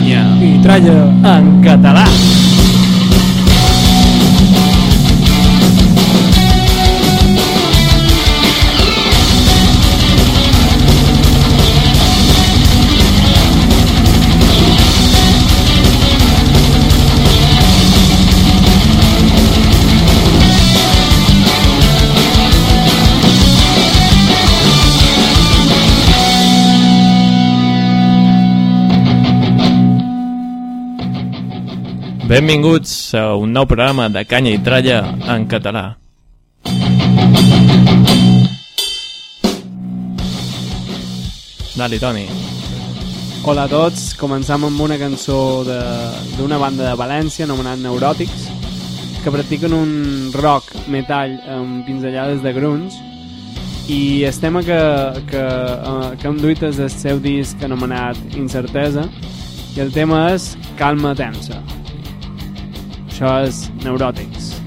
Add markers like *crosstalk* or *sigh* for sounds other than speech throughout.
Canya i tralla en català. Benvinguts a un nou programa de Canya i Tralla en català. Dali, Toni. Hola a tots, començam amb una cançó d'una banda de València anomenat Neuròtics que practiquen un rock metall amb pinzellades de grunge i el tema que, que, uh, que hem duit és seu disc anomenat Incertesa i el tema és Calma Tensa això és Neuròtics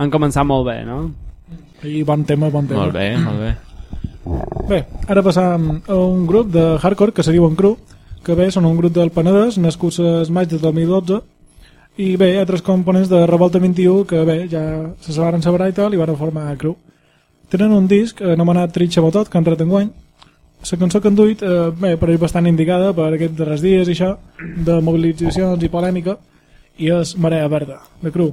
han començat molt bé, no? I bon tema, bon tema. Molt bé, molt bé. Bé, ara passam a un grup de hardcore que se diuen Cru, que bé, són un grup del Penedès, nascuts a maig del 2012, i bé, hi ha tres components de Revolta 21 que bé, ja se sabaren saber i tal, i van formar Cru. Tenen un disc anomenat Tritxa Botot, que han tret enguany. La cançó que han duit, eh, bé, però és bastant indicada per aquests darrers dies i això, de mobilitzacions i polèmica, i és Marea Verda, de Cru.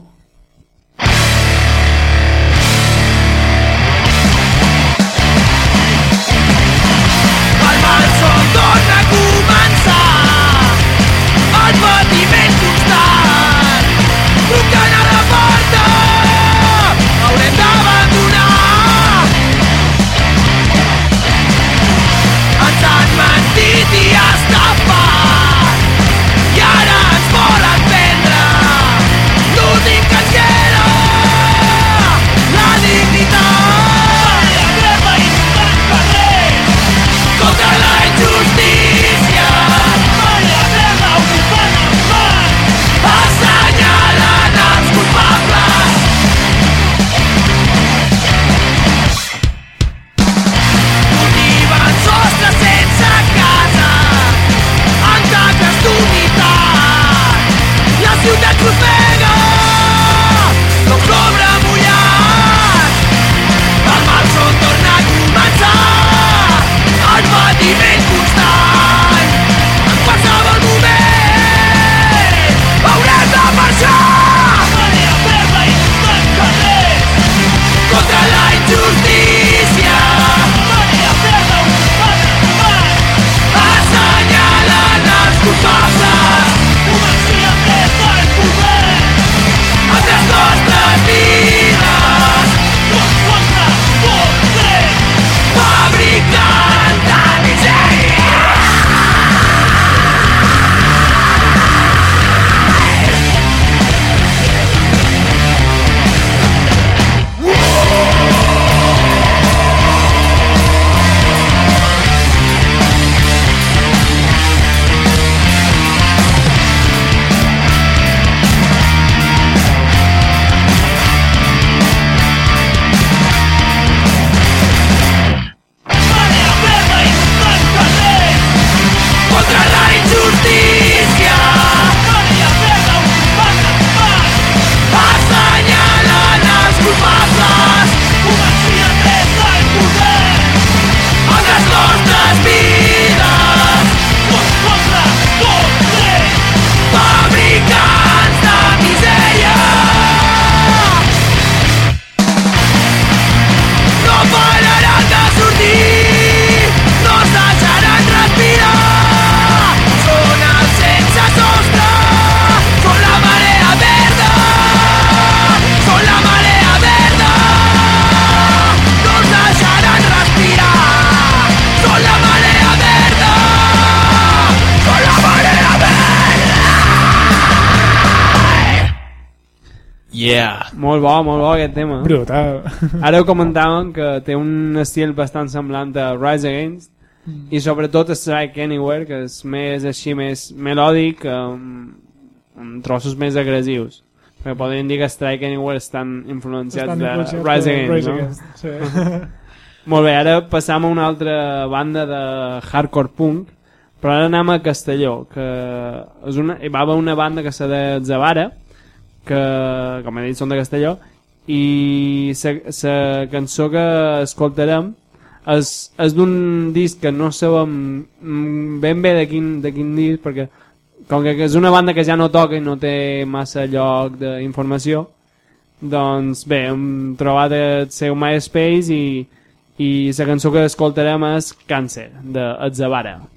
Yeah! Molt bo, molt bo aquest tema. Brutal. Ara ho comentàvem que té un estil bastant semblant a Rise Against i sobretot Strike Anywhere que és més així, més melòdic amb, amb trossos més agressius perquè podríem dir que Strike Anywhere estan influenciats Estan de influenciats Rise per Against, Rise no? Against, Sí. *laughs* Molt bé, ara passam a una altra banda de hardcore punk però ara anem a Castelló que és una, hi va haver una banda que se de Zavara que com he dit són de Castelló i la cançó que escoltarem és, és d'un disc que no sabem ben bé de quin, de quin disc perquè com que és una banda que ja no toca i no té massa lloc d'informació doncs bé, hem trobat el seu MySpace i, i la cançó que escoltarem és Càncer, de Atzavara. Aquest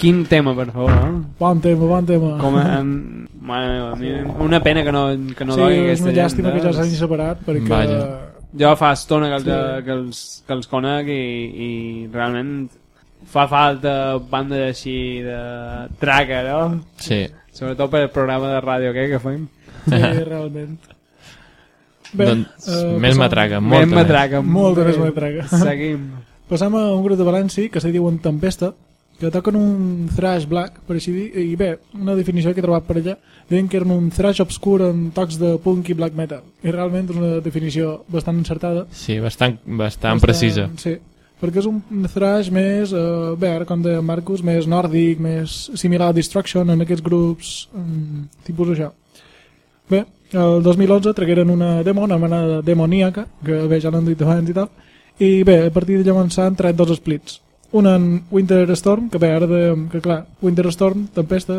Quin tema, per favor. Eh? Bon tema, bon tema. Com a, em, mare meva, a mi, una pena que no, que no sí, dogui és aquesta una llàstima gent, que ja eh? s'hagin separat perquè... Vaja. Jo fa estona que els, Sí. que els, que els conec i, i realment fa falta banda així de traca, no? Sí. Sobretot per el programa de ràdio que, que fem. Sí, *laughs* realment. doncs eh, més matraca, Més molta més. matraca. Molta més Bé, matraca. Seguim. Passam a un grup de València que se diuen Tempesta, que toquen un thrash black, per així dir, i bé, una definició que he trobat per allà, deien que eren un thrash obscur amb tocs de punk i black metal. I realment és una definició bastant encertada. Sí, bastant, bastant precisa. Sí, perquè és un thrash més, eh, bé, ara com deia Marcus, més nòrdic, més similar a Destruction en aquests grups, mm, tipus això. Bé, el 2011 tragueren una demo anomenada Demoníaca, que bé, ja l'han dit abans i tal, i bé, a partir d'allà s'han tret dos splits. Un en Winter Storm, que bé, ara de, que clar, Winter Storm, tempesta,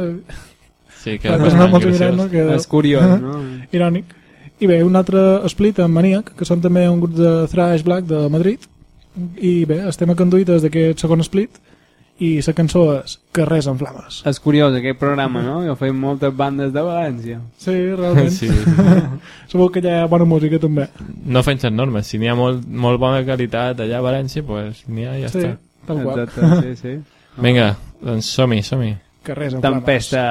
Sí, que que sona molt similar, no? Que, És curiós, no? irònic. I bé, un altre split amb Maniac, que són també un grup de thrash black de Madrid. I bé, que han duit és d'aquest segon split i la cançó és Carrers en flames. És curiós aquest programa, no? Jo feim moltes bandes de València. Sí, realment. Sí, Sí. sí. *laughs* Segur que hi ha bona música també. No les normes. Si n'hi ha molt, molt bona qualitat allà a València, pues n'hi ha i ja sí, està. Tal qual. Exacte, sí, sí. Vinga, doncs som-hi, som-hi. En flames. Tempesta.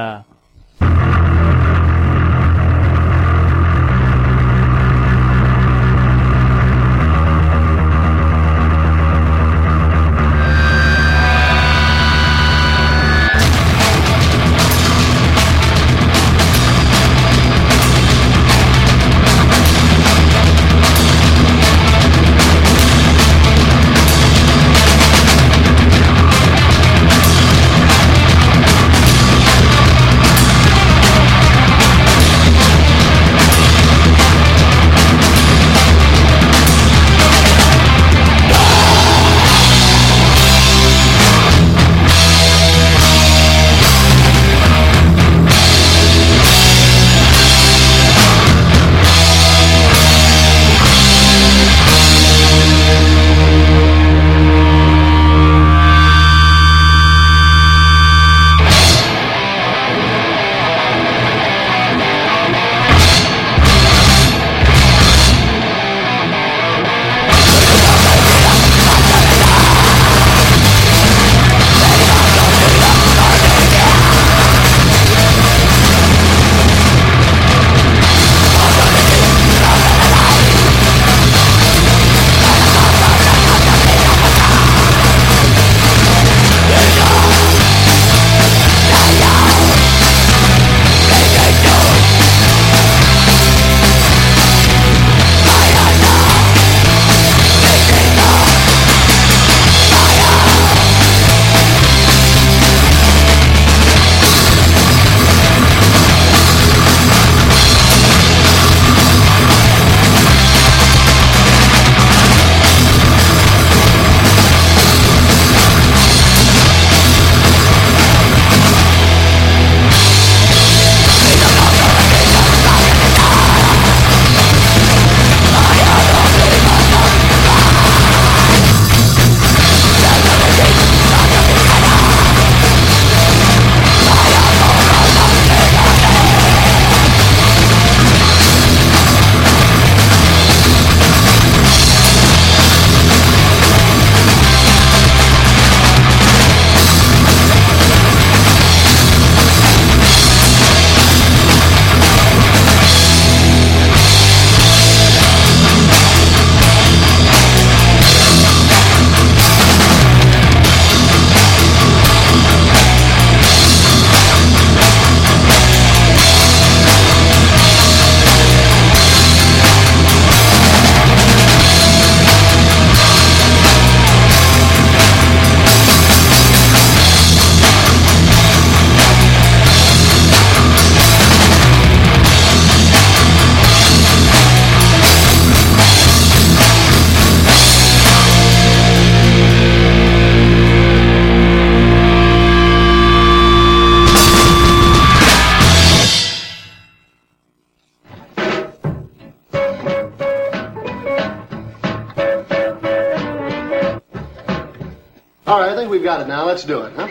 got it now. Let's do it, huh?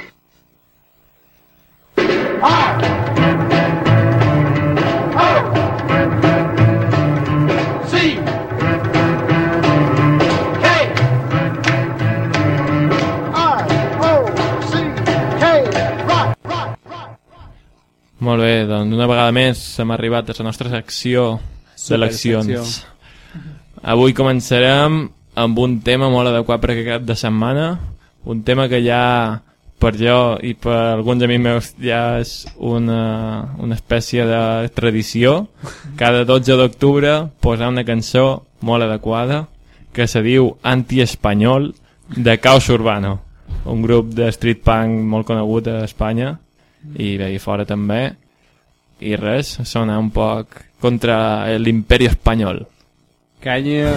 Ah! O. C. K. Molt bé, doncs una vegada més hem arribat a la nostra secció d'eleccions. Avui començarem amb un tema molt adequat per aquest cap de setmana, un tema que ja per jo i per alguns amics meus ja és una, una espècie de tradició. Cada 12 d'octubre posar una cançó molt adequada que se diu Anti-Espanyol de Caos Urbano un grup de street punk molt conegut a Espanya i bé, i fora també. I res, sona un poc contra l'imperi espanyol. Canya...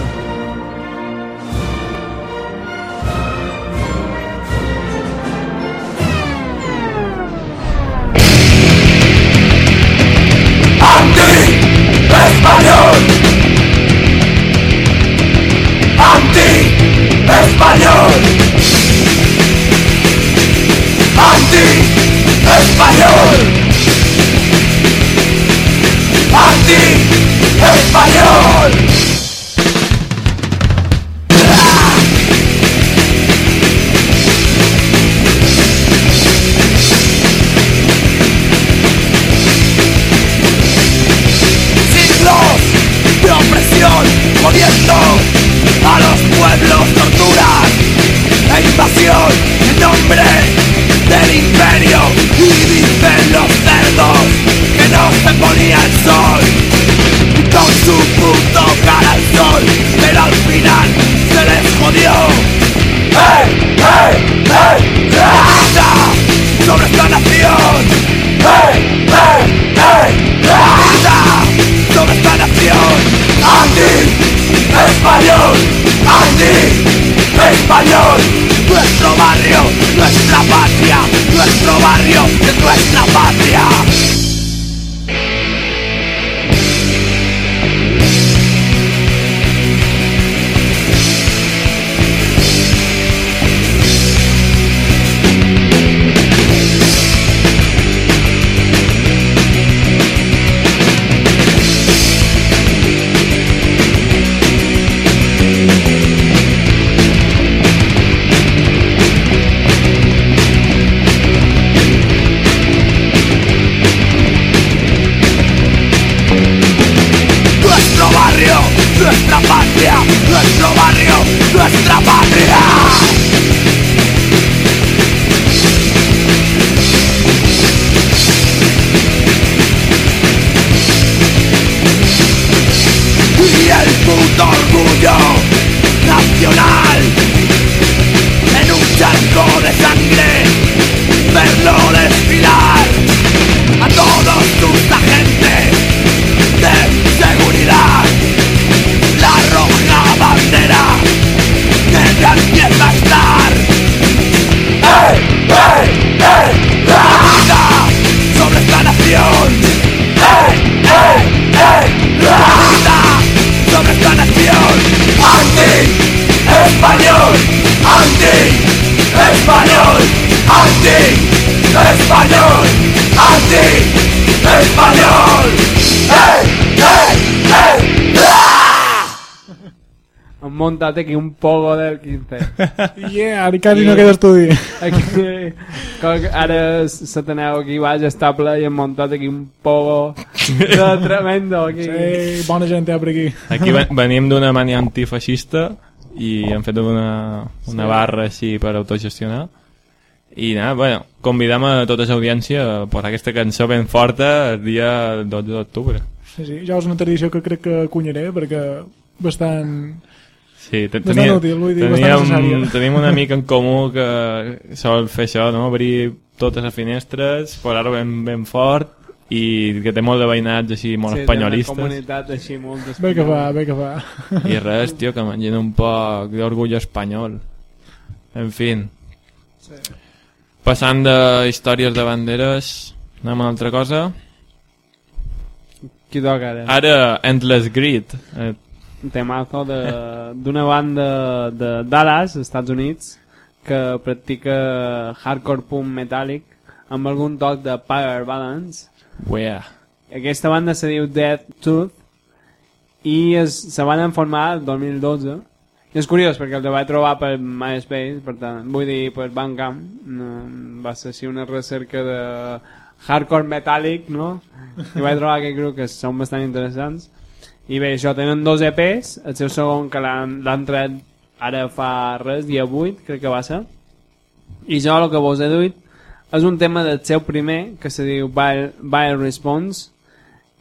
Anti-español Anti-español Anti-español Anti-español sobre esta nación! ¡Anti-español! ¡Anti-español! ¡Anti-español! ¡Anti-español! ¡Ey! ¡Ey! ¡Ey! Hem *laughs* *laughs* muntat aquí un pogo del quintet. Yeah, ara quasi no queda estudi. Aquí, que ara se teneu aquí baix estable i hem muntat aquí un pogo de *laughs* tremendo aquí. Sí, bona gent per aquí. Aquí ven- venim d'una mania antifeixista i hem fet una, una barra així per autogestionar. I nada, bueno, convidam a tota l'audiència a posar aquesta cançó ben forta el dia 12 d'octubre. Sí, sí, ja és una tradició que crec que cunyaré perquè bastant... Sí, tenia- útil, vull dir, teníem, tenim un amic en comú que sol fer això, no? obrir totes les finestres, posar-ho ben, ben fort i que té molt de veïnats així molt Sí, té espanyolistes. Una comunitat així molt Bé que fa, bé que fa. i res, tio, que mengin un poc d'orgull espanyol. En fi passant de històries de banderes anem a una altra cosa. Qui toca ara? ara Endless Grid eh, temazo de- d'una banda de Dallas, Estats Units, que practica hardcore punk metàl·lic amb algun toc de Power Balance. wea Aquesta banda se diu Dead Tooth i es, se van formar el 2012 i és curiós perquè el vaig trobar per MySpace per tant, vull dir per Bandcamp no, va ser així una recerca de hardcore metàl·lic, no? I vaig trobar aquest grup que són bastant interessants. I bé, això, tenen dos EPs, el seu segon que l'han tret ara fa res, dia 8, crec que va ser. I jo el que vos he duit és un tema del seu primer, que se diu Vile, Vile Response,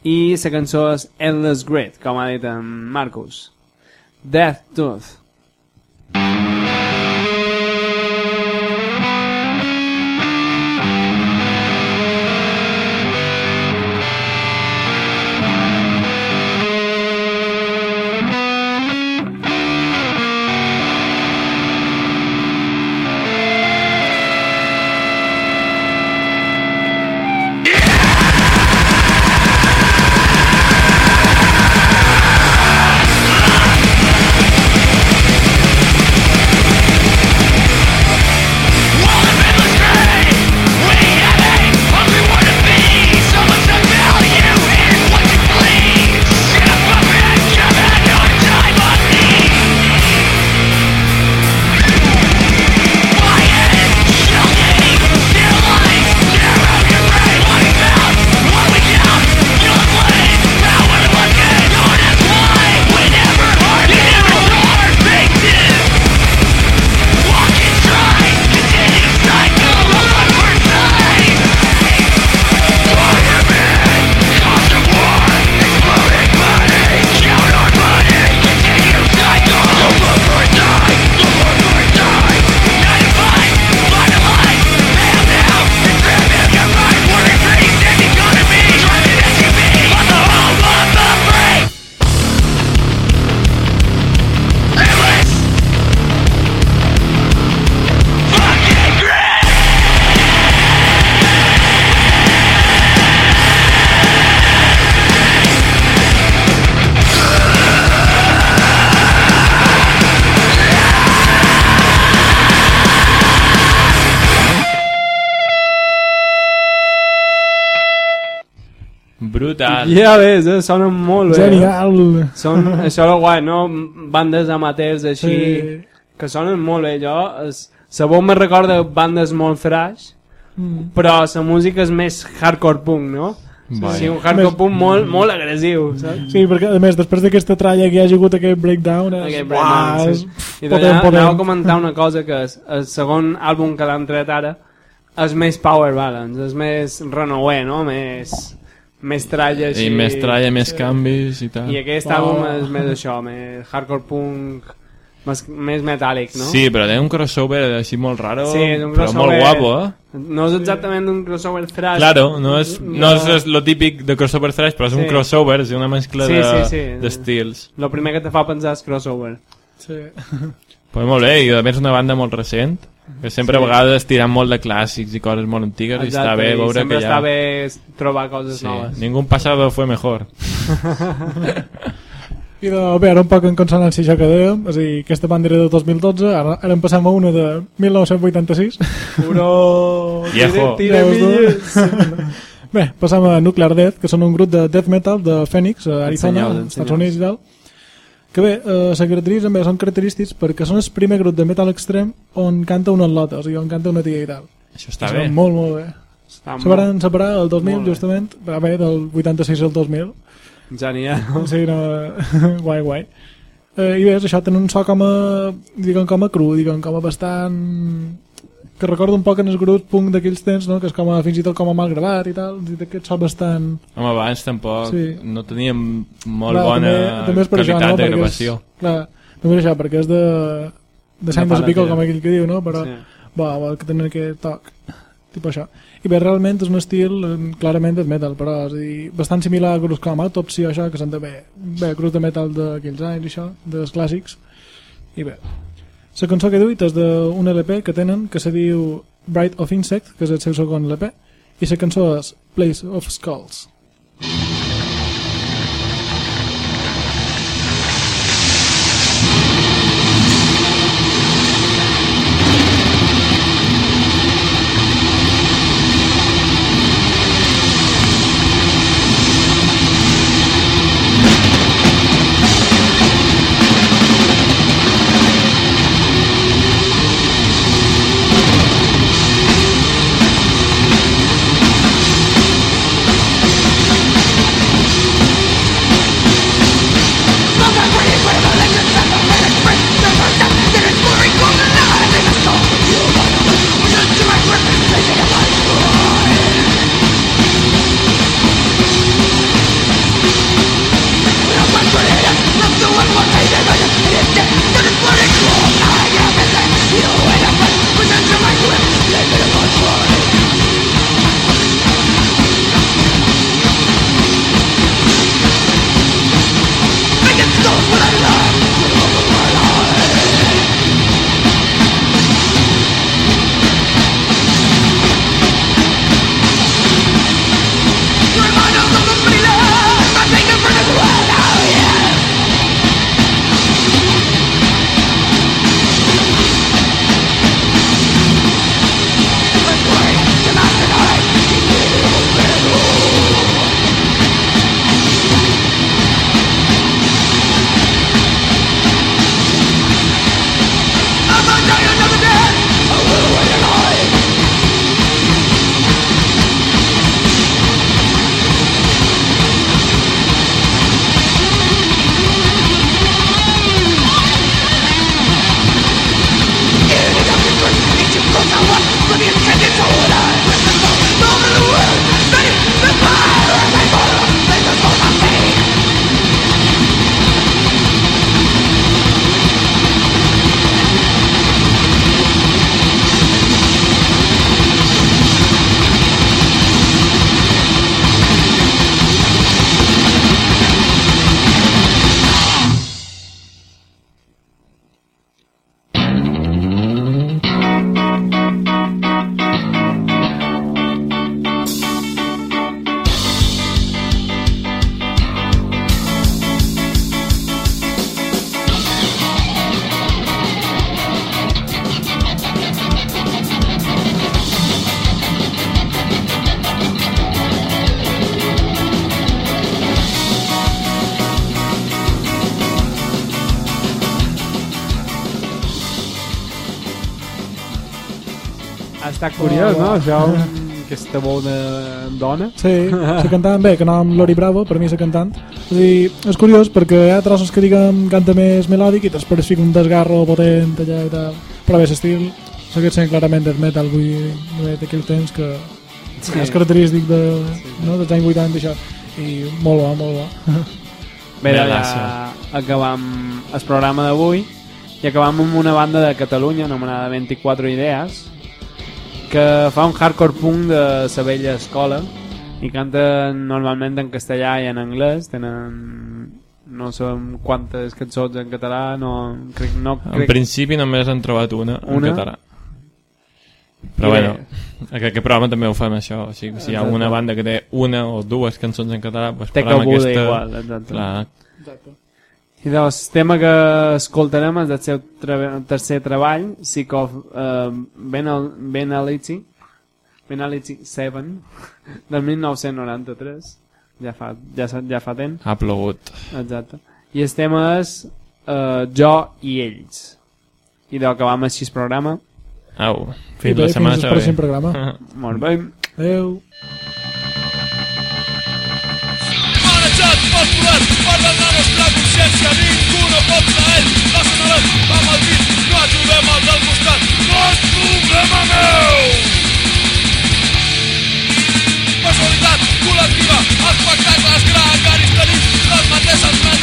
i la cançó és Endless Grid, com ha dit en Marcus. Death Tooth. Brutal. Ja ves, eh? sonen molt bé. Genial. Són, això és guai, no? Bandes amateurs així, Sí. que sonen molt bé. Jo, es, la veu me recorda bandes molt thrash, Mm. però la música és més hardcore punk, no? Sí, un hardcore Més- punk molt, molt agressiu, saps? Sí, perquè a més, després d'aquesta tralla que hi ha hagut aquest breakdown, és, Aquest uah, breakdown, és sí. I potent, potent. anava a comentar una cosa que és, el segon àlbum que l'han tret ara és més power balance, és més renouer, no? Més, més tralla així. I més tralla, més canvis i tal. I aquest Oh. àlbum és més això, més hardcore punk, més, més metàl·lic, no? Sí, però té un crossover així molt raro, Sí, un però molt crossover- guapo, eh? No és exactament un crossover thrash. Claro, no és, no és lo típic de crossover thrash, però és un Sí. crossover, és una mescla Sí, de, sí, sí. d'estils. Lo primer que te fa pensar és crossover. Sí. *laughs* Pues molt bé, i a més una banda molt recent, que sempre Sí. a vegades tiren molt de clàssics i coses molt antigues, i està bé i veure sempre que està ja... bé trobar coses Sí, noves. ningún pasado fue mejor. *laughs* I de, bé, ara un poc en consonància això que dèiem, és a dir, aquesta banda era de 2012, ara, ara en passem a una de 1986. Puro... *laughs* Viejo. Tira. *laughs* Bé, passam a Nuclear Death, que són un grup de death metal de Phoenix, a Arizona, Estats Units i tal. Que bé, eh, se caracteritzen, bé, són característics perquè són el primer grup de metal extrem on canta una lota, o sigui, on canta una tia i tal. Això està Això bé. Molt, molt bé. Està Se van separar el 2000, Molt justament, va bé, del 86 al 2000. Genial. *laughs* Sí, no, *laughs* guai, guai. Eh, I bé, això tenen un so com a, diguem, com a cru, diguem, com a bastant... que recorda un poc en els grups punk d'aquells temps, no? que és com a, fins i tot com a mal gravat i tal, i aquest so bastant... Home, abans tampoc Sí. no teníem molt Clar, bona també, també és per qualitat això, no? de gravació. És, clar, també és això, perquè és de, de Santos pala i Pico, tira. com aquell que diu, no? Però, Sí. va, va, que tenen aquest toc, tipus això. I bé, realment és un estil, eh, clarament és metal, però és a dir, bastant similar a grups com Autopsy això, que són de bé, bé, grups de metal d'aquells anys i això, dels clàssics. I bé, la cançó que he duit és d'un LP que tenen, que se diu Bright of Insect, que és el seu segon LP, i la cançó és Place of Skulls. Curiós, no? Això, un- aquesta de dona. Sí, la cantant, bé, que nom Lori Bravo, per mi la cantant. És, dir, és curiós perquè hi ha trossos que diguem canta més melòdic i després fica un desgarro potent allà i tal. Però bé, l'estil segueix sent clarament del metal, vull dir, d'aquell temps que sí. és característic de, no, dels anys 80 i això. I molt bo, molt bo. *laughs* Bé, ja acabam el programa d'avui i acabam amb una banda de Catalunya anomenada 24 Idees que fa un hardcore punk de la vella escola i canten normalment en castellà i en anglès tenen no sé quantes cançons en català no, crec, no, En crec, principi només han trobat una, Una? en català. Però I bueno, bé. a aquest programa també ho fem això. O sigui, si hi ha Exacte. una banda que té una o dues cançons en català, doncs té posem cabuda aquesta... igual exacte. Clar, I doncs, el tema que escoltarem és del seu tre tercer treball, Psycho uh, Benalici, Benalici 7, del 1993. Ja fa, ja, ja fa temps, ha plogut. exacte. I el tema és uh, Jo i ells. I doncs acabam així el programa. Au, I fins bé, la setmana fins que al pròxim programa. *laughs* Molt bé. Adéu. Personalitat col·lectiva, espectacles gregaris, tenim les mateixes metes,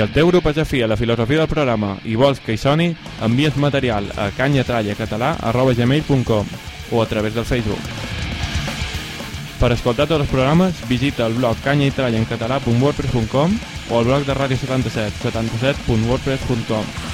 El teu grup és afí a la filosofia del programa i vols que hi soni, envies material a canyatrallacatalà.gmail.com o a través del Facebook. Per escoltar tots els programes, visita el blog canyaitrallaencatalà.wordpress.com o el blog de Ràdio 77, 77.wordpress.com.